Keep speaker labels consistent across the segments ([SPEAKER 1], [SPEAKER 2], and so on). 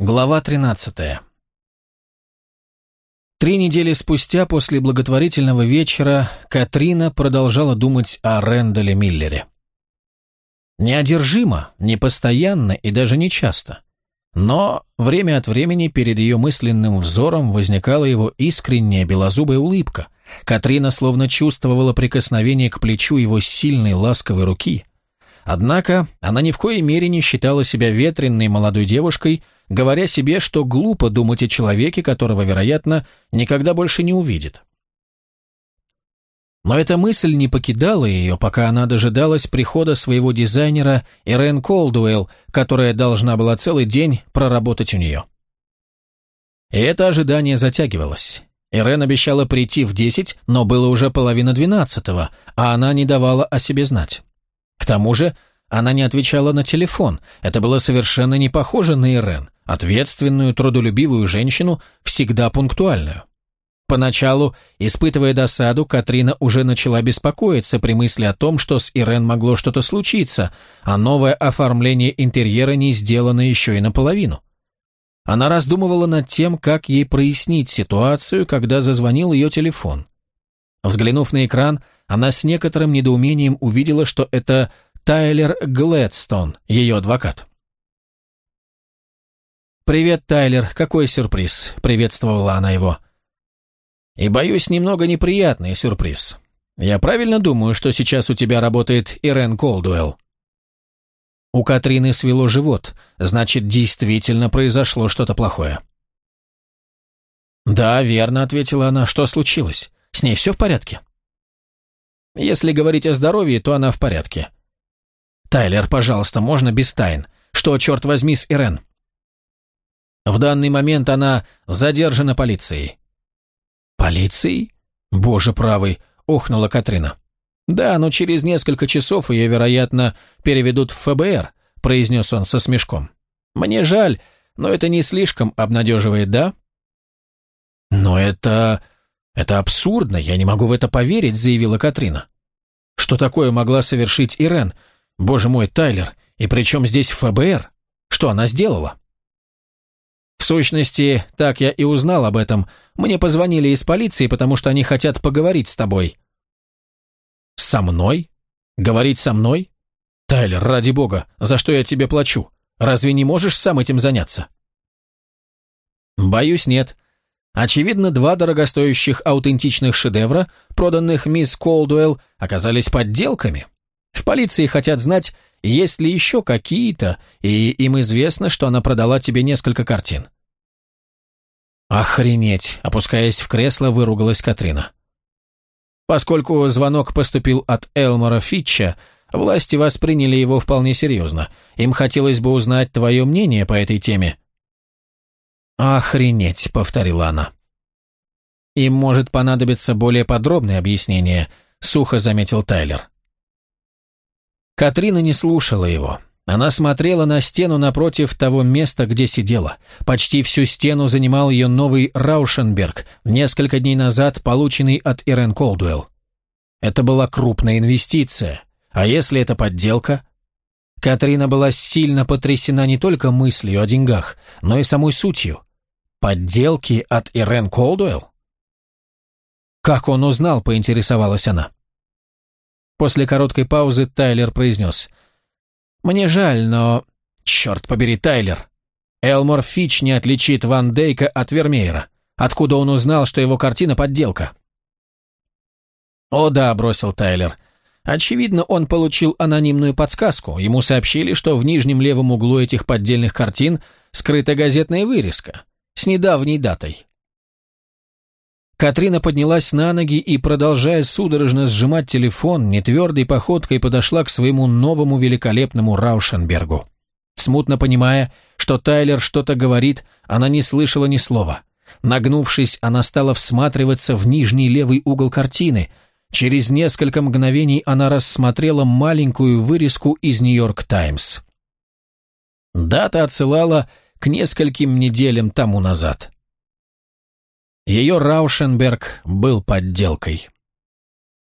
[SPEAKER 1] Глава 13. Три недели спустя после благотворительного вечера Катрина продолжала думать о Рэндале Миллере. Неодержимо, непостоянно и даже не часто. Но время от времени перед ее мысленным взором возникала его искренняя белозубая улыбка. Катрина словно чувствовала прикосновение к плечу его сильной ласковой руки – Однако она ни в коей мере не считала себя ветренной молодой девушкой, говоря себе, что глупо думать о человеке, которого, вероятно, никогда больше не увидит. Но эта мысль не покидала ее, пока она дожидалась прихода своего дизайнера Ирен Колдуэлл, которая должна была целый день проработать у нее. И это ожидание затягивалось. Ирен обещала прийти в десять, но было уже половина двенадцатого, а она не давала о себе знать. К тому же она не отвечала на телефон. Это было совершенно не похоже на Ирен, ответственную, трудолюбивую женщину, всегда пунктуальную. Поначалу, испытывая досаду, Катрина уже начала беспокоиться при мысли о том, что с Ирен могло что-то случиться, а новое оформление интерьера не сделано еще и наполовину. Она раздумывала над тем, как ей прояснить ситуацию, когда зазвонил ее телефон. Взглянув на экран, она с некоторым недоумением увидела, что это Тайлер Глэдстон, ее адвокат. «Привет, Тайлер, какой сюрприз?» – приветствовала она его. «И, боюсь, немного неприятный сюрприз. Я правильно думаю, что сейчас у тебя работает Ирен Колдуэлл?» У Катрины свело живот, значит, действительно произошло что-то плохое. «Да, верно», — ответила она. «Что случилось? С ней все в порядке?» Если говорить о здоровье, то она в порядке. Тайлер, пожалуйста, можно без тайн. Что, черт возьми, с Ирен? В данный момент она задержана полицией. Полицией? Боже правый, охнула Катрина. Да, но через несколько часов ее, вероятно, переведут в ФБР, произнес он со смешком. Мне жаль, но это не слишком обнадеживает, да? Но это... «Это абсурдно, я не могу в это поверить», — заявила Катрина. «Что такое могла совершить Ирен? Боже мой, Тайлер, и при чем здесь ФБР? Что она сделала?» «В сущности, так я и узнал об этом. Мне позвонили из полиции, потому что они хотят поговорить с тобой». «Со мной? Говорить со мной? Тайлер, ради бога, за что я тебе плачу? Разве не можешь сам этим заняться?» «Боюсь, нет. Очевидно, два дорогостоящих аутентичных шедевра, проданных мисс Колдуэлл, оказались подделками. В полиции хотят знать, есть ли еще какие-то, и им известно, что она продала тебе несколько картин. «Охренеть!» – опускаясь в кресло, выругалась Катрина. Поскольку звонок поступил от Элмора Фитча, власти восприняли его вполне серьезно. Им хотелось бы узнать твое мнение по этой теме. «Охренеть», — повторила она. «Им может понадобиться более подробное объяснение», — сухо заметил Тайлер. Катрина не слушала его. Она смотрела на стену напротив того места, где сидела. Почти всю стену занимал ее новый Раушенберг, несколько дней назад полученный от Ирен Колдуэлл. Это была крупная инвестиция. А если это подделка? Катрина была сильно потрясена не только мыслью о деньгах, но и самой сутью. Подделки от Ирен Колдуэлл? Как он узнал, поинтересовалась она. После короткой паузы Тайлер произнес. «Мне жаль, но... Черт побери, Тайлер! Элмор Фич не отличит Ван Дейка от Вермеера. Откуда он узнал, что его картина подделка?» «О да», — бросил Тайлер. Очевидно, он получил анонимную подсказку. Ему сообщили, что в нижнем левом углу этих поддельных картин скрыта газетная вырезка с недавней датой. Катрина поднялась на ноги и, продолжая судорожно сжимать телефон, нетвердой походкой подошла к своему новому великолепному Раушенбергу. Смутно понимая, что Тайлер что-то говорит, она не слышала ни слова. Нагнувшись, она стала всматриваться в нижний левый угол картины. Через несколько мгновений она рассмотрела маленькую вырезку из «Нью-Йорк Таймс». Дата отсылала к нескольким неделям тому назад. Ее Раушенберг был подделкой.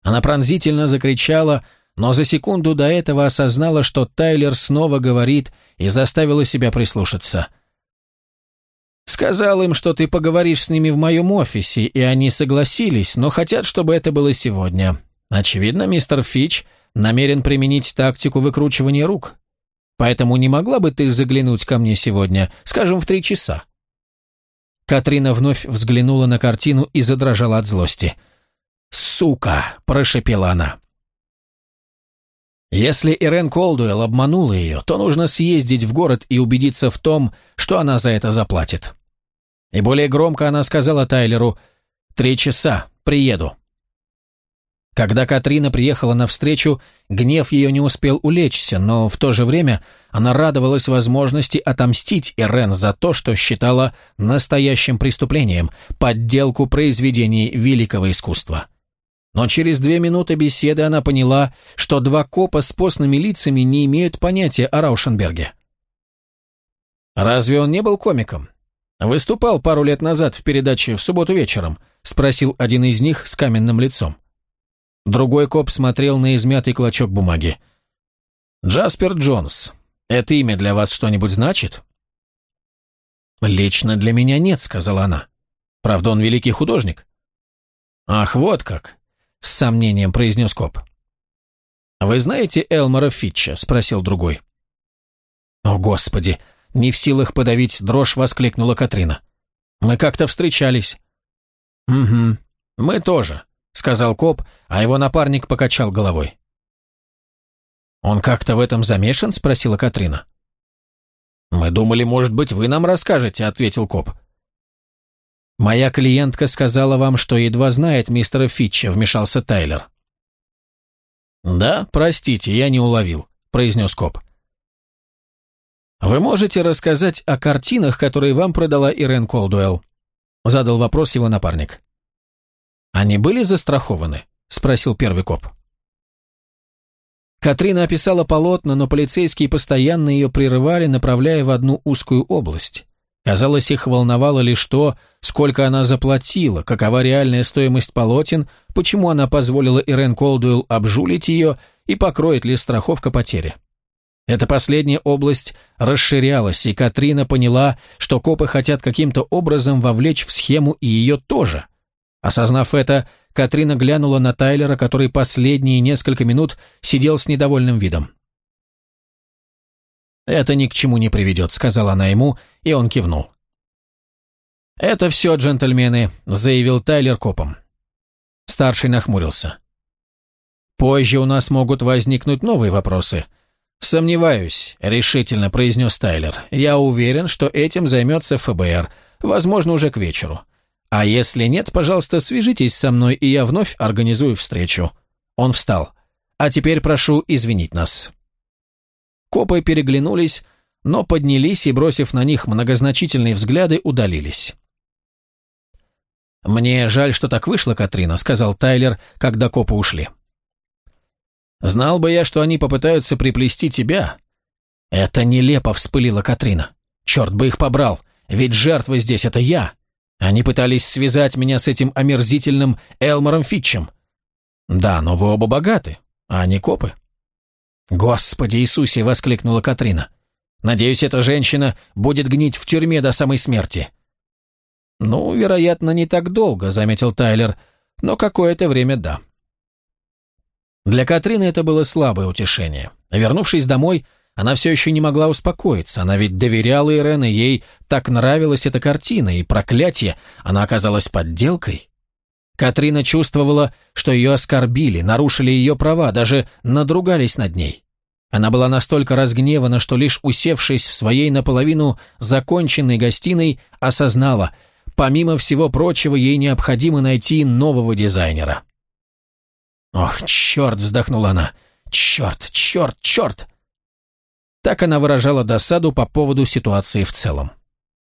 [SPEAKER 1] Она пронзительно закричала, но за секунду до этого осознала, что Тайлер снова говорит и заставила себя прислушаться. Сказал им, что ты поговоришь с ними в моем офисе, и они согласились, но хотят, чтобы это было сегодня. Очевидно, мистер Фич намерен применить тактику выкручивания рук. Поэтому не могла бы ты заглянуть ко мне сегодня, скажем, в три часа?» Катрина вновь взглянула на картину и задрожала от злости. «Сука!» – прошепела она. Если Ирен Колдуэлл обманула ее, то нужно съездить в город и убедиться в том, что она за это заплатит. И более громко она сказала Тайлеру «Три часа, приеду». Когда Катрина приехала навстречу, гнев ее не успел улечься, но в то же время она радовалась возможности отомстить Ирен за то, что считала настоящим преступлением – подделку произведений великого искусства. Но через две минуты беседы она поняла, что два копа с постными лицами не имеют понятия о Раушенберге. «Разве он не был комиком? Выступал пару лет назад в передаче «В субботу вечером», спросил один из них с каменным лицом. Другой коп смотрел на измятый клочок бумаги. «Джаспер Джонс, это имя для вас что-нибудь значит?» «Лично для меня нет», — сказала она. «Правда, он великий художник». «Ах, вот как с сомнением произнес коп. «Вы знаете Элмора Фитча?» – спросил другой. «О, Господи!» – не в силах подавить дрожь, воскликнула Катрина. «Мы как-то встречались». «Угу, мы тоже», – сказал коп, а его напарник покачал головой. «Он как-то в этом замешан?» – спросила Катрина. «Мы думали, может быть, вы нам расскажете», – ответил коп. «Моя клиентка сказала вам, что едва знает мистера Фитча», — вмешался Тайлер. «Да, простите, я не уловил», — произнес коп. «Вы можете рассказать о картинах, которые вам продала Ирен Колдуэлл?» — задал вопрос его напарник. «Они были застрахованы?» — спросил первый коп. Катрина описала полотна, но полицейские постоянно ее прерывали, направляя в одну узкую область. Казалось, их волновало лишь то, сколько она заплатила, какова реальная стоимость полотен, почему она позволила Ирен Колдуэлл обжулить ее и покроет ли страховка потери. Эта последняя область расширялась, и Катрина поняла, что копы хотят каким-то образом вовлечь в схему и ее тоже. Осознав это, Катрина глянула на Тайлера, который последние несколько минут сидел с недовольным видом. «Это ни к чему не приведет», — сказала она ему, и он кивнул. «Это все, джентльмены», — заявил Тайлер копом. Старший нахмурился. «Позже у нас могут возникнуть новые вопросы». «Сомневаюсь», — решительно произнес Тайлер. «Я уверен, что этим займется ФБР, возможно, уже к вечеру. А если нет, пожалуйста, свяжитесь со мной, и я вновь организую встречу». Он встал. «А теперь прошу извинить нас». Копы переглянулись, но поднялись и, бросив на них многозначительные взгляды, удалились. «Мне жаль, что так вышло, Катрина», — сказал Тайлер, когда копы ушли. «Знал бы я, что они попытаются приплести тебя». «Это нелепо», — вспылила Катрина. «Черт бы их побрал, ведь жертва здесь — это я. Они пытались связать меня с этим омерзительным Элмором Фитчем». «Да, но вы оба богаты, а они копы». «Господи Иисусе!» — воскликнула Катрина. «Надеюсь, эта женщина будет гнить в тюрьме до самой смерти». «Ну, вероятно, не так долго», — заметил Тайлер, — «но какое-то время да». Для Катрины это было слабое утешение. Вернувшись домой, она все еще не могла успокоиться, она ведь доверяла Ирен, и ей так нравилась эта картина, и проклятие, она оказалась подделкой. Катрина чувствовала, что ее оскорбили, нарушили ее права, даже надругались над ней. Она была настолько разгневана, что лишь усевшись в своей наполовину законченной гостиной, осознала, помимо всего прочего, ей необходимо найти нового дизайнера. «Ох, черт!» — вздохнула она. «Черт, черт, черт!» Так она выражала досаду по поводу ситуации в целом.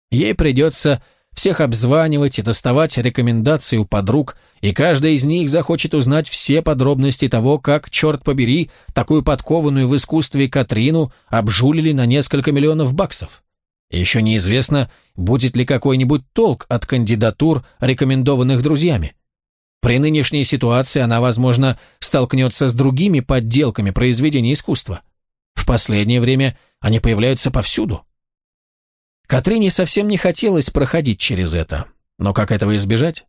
[SPEAKER 1] Ей придется всех обзванивать и доставать рекомендации у подруг, и каждая из них захочет узнать все подробности того, как, черт побери, такую подкованную в искусстве Катрину обжулили на несколько миллионов баксов. И еще неизвестно, будет ли какой-нибудь толк от кандидатур, рекомендованных друзьями. При нынешней ситуации она, возможно, столкнется с другими подделками произведений искусства. В последнее время они появляются повсюду. Катрине совсем не хотелось проходить через это. Но как этого избежать?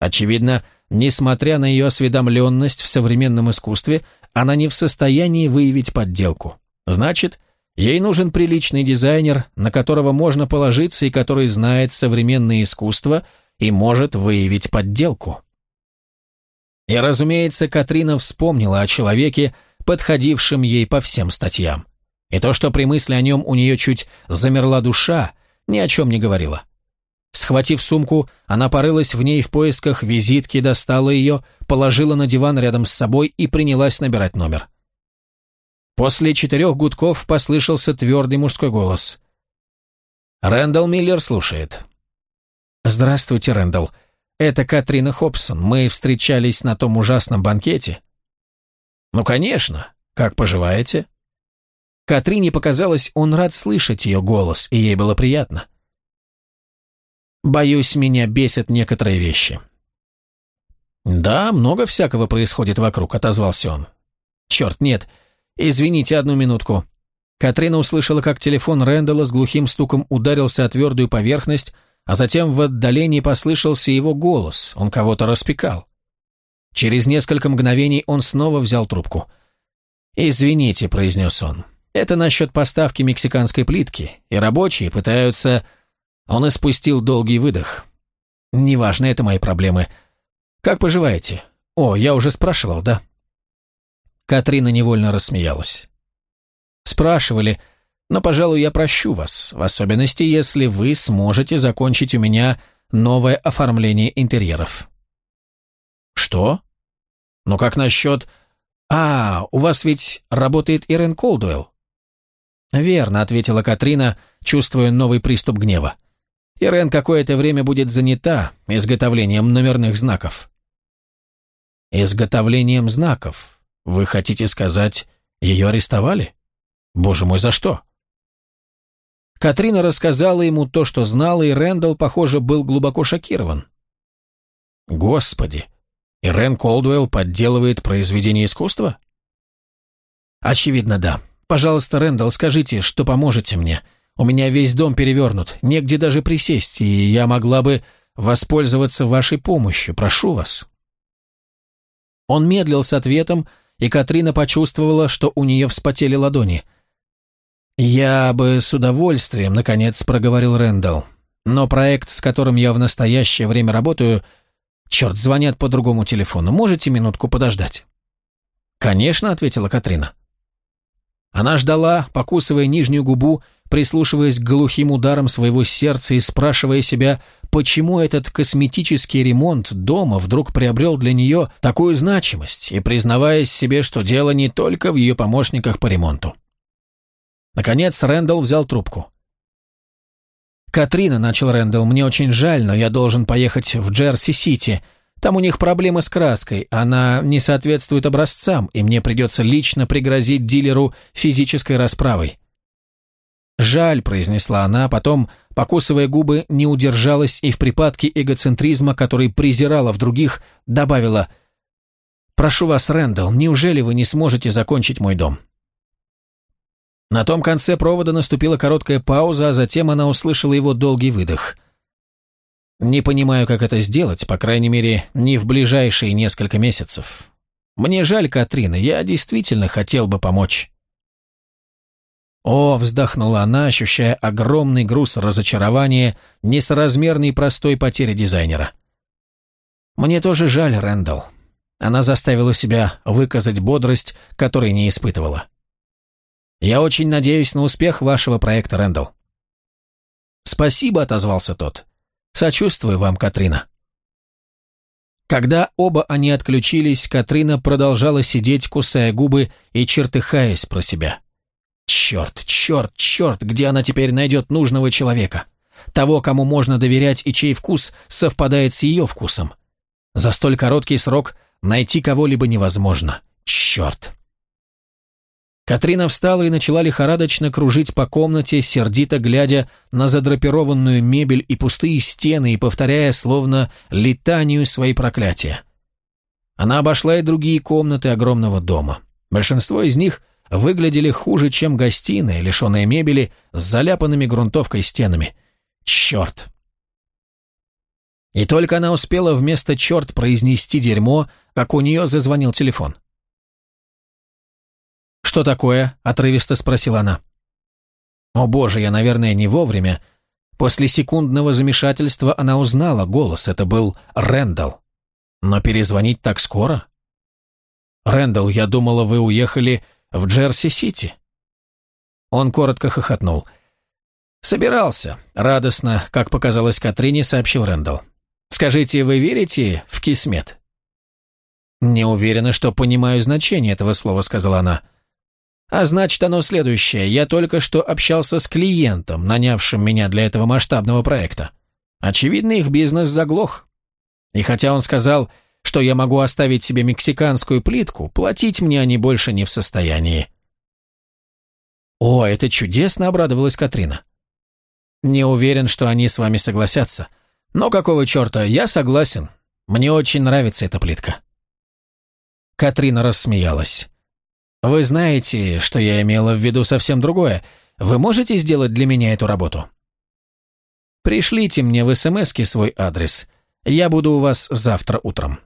[SPEAKER 1] Очевидно, несмотря на ее осведомленность в современном искусстве, она не в состоянии выявить подделку. Значит, ей нужен приличный дизайнер, на которого можно положиться и который знает современное искусство и может выявить подделку. И, разумеется, Катрина вспомнила о человеке, подходившем ей по всем статьям. И то, что при мысли о нем у нее чуть замерла душа, ни о чем не говорила. Схватив сумку, она порылась в ней в поисках визитки, достала ее, положила на диван рядом с собой и принялась набирать номер. После четырех гудков послышался твердый мужской голос. «Рэндалл Миллер слушает». «Здравствуйте, Рэндалл. Это Катрина Хобсон. Мы встречались на том ужасном банкете». «Ну, конечно. Как поживаете?» Катрине показалось, он рад слышать ее голос, и ей было приятно. Боюсь, меня бесят некоторые вещи». «Да, много всякого происходит вокруг», — отозвался он. «Черт, нет. Извините, одну минутку». Катрина услышала, как телефон Рэндалла с глухим стуком ударился о твердую поверхность, а затем в отдалении послышался его голос, он кого-то распекал. Через несколько мгновений он снова взял трубку. «Извините», — произнес он, — «это насчет поставки мексиканской плитки, и рабочие пытаются он испустил долгий выдох. «Неважно, это мои проблемы. Как поживаете? О, я уже спрашивал, да?» Катрина невольно рассмеялась. «Спрашивали, но, пожалуй, я прощу вас, в особенности, если вы сможете закончить у меня новое оформление интерьеров». «Что? Ну как насчет...» «А, у вас ведь работает Ирен Колдуэлл?» «Верно», — ответила Катрина, чувствуя новый приступ гнева. Ирен какое-то время будет занята изготовлением номерных знаков». «Изготовлением знаков? Вы хотите сказать, ее арестовали? Боже мой, за что?» Катрина рассказала ему то, что знала, и Рэндалл, похоже, был глубоко шокирован. «Господи! Ирен Колдуэлл подделывает произведение искусства?» «Очевидно, да. Пожалуйста, Рэндалл, скажите, что поможете мне. У меня весь дом перевернут, негде даже присесть, и я могла бы воспользоваться вашей помощью. Прошу вас». Он медлил с ответом, и Катрина почувствовала, что у нее вспотели ладони. «Я бы с удовольствием, наконец, проговорил Рэндалл. Но проект, с которым я в настоящее время работаю... Черт, звонят по другому телефону. Можете минутку подождать?» «Конечно», — ответила Катрина. Она ждала, покусывая нижнюю губу, прислушиваясь к глухим ударам своего сердца и спрашивая себя, почему этот косметический ремонт дома вдруг приобрел для нее такую значимость, и признаваясь себе, что дело не только в ее помощниках по ремонту. Наконец Рэндалл взял трубку. «Катрина», — начал Рэндалл, — «мне очень жаль, но я должен поехать в Джерси-Сити. Там у них проблемы с краской, она не соответствует образцам, и мне придется лично пригрозить дилеру физической расправой. «Жаль», — произнесла она, потом, покусывая губы, не удержалась и в припадке эгоцентризма, который презирала в других, добавила «Прошу вас, Рэндалл, неужели вы не сможете закончить мой дом?» На том конце провода наступила короткая пауза, а затем она услышала его долгий выдох. «Не понимаю, как это сделать, по крайней мере, не в ближайшие несколько месяцев. Мне жаль, Катрина, я действительно хотел бы помочь». «О!» — вздохнула она, ощущая огромный груз разочарования, несоразмерной простой потери дизайнера. «Мне тоже жаль, Рэндалл». Она заставила себя выказать бодрость, которой не испытывала. «Я очень надеюсь на успех вашего проекта, Рэндалл». «Спасибо», — отозвался тот. «Сочувствую вам, Катрина». Когда оба они отключились, Катрина продолжала сидеть, кусая губы и чертыхаясь про себя. Черт, черт, черт, где она теперь найдет нужного человека? Того, кому можно доверять и чей вкус совпадает с ее вкусом. За столь короткий срок найти кого-либо невозможно. Черт. Катрина встала и начала лихорадочно кружить по комнате, сердито глядя на задрапированную мебель и пустые стены и повторяя словно летанию свои проклятия. Она обошла и другие комнаты огромного дома. Большинство из них выглядели хуже, чем гостиная, лишенная мебели, с заляпанными грунтовкой стенами. Черт! И только она успела вместо «черт» произнести дерьмо, как у нее зазвонил телефон. «Что такое?» – отрывисто спросила она. «О боже, я, наверное, не вовремя». После секундного замешательства она узнала голос. Это был Рэндалл. Но перезвонить так скоро? «Рэндалл, я думала, вы уехали в Джерси-Сити». Он коротко хохотнул. «Собирался», — радостно, как показалось Катрине, сообщил Рэндалл. «Скажите, вы верите в кисмет?» «Не уверена, что понимаю значение этого слова», — сказала она. «А значит, оно следующее. Я только что общался с клиентом, нанявшим меня для этого масштабного проекта. Очевидно, их бизнес заглох. И хотя он сказал, что я могу оставить себе мексиканскую плитку, платить мне они больше не в состоянии». «О, это чудесно!» — обрадовалась Катрина. «Не уверен, что они с вами согласятся. Но какого черта, я согласен. Мне очень нравится эта плитка». Катрина рассмеялась. «Вы знаете, что я имела в виду совсем другое. Вы можете сделать для меня эту работу?» «Пришлите мне в СМСке свой адрес. Я буду у вас завтра утром».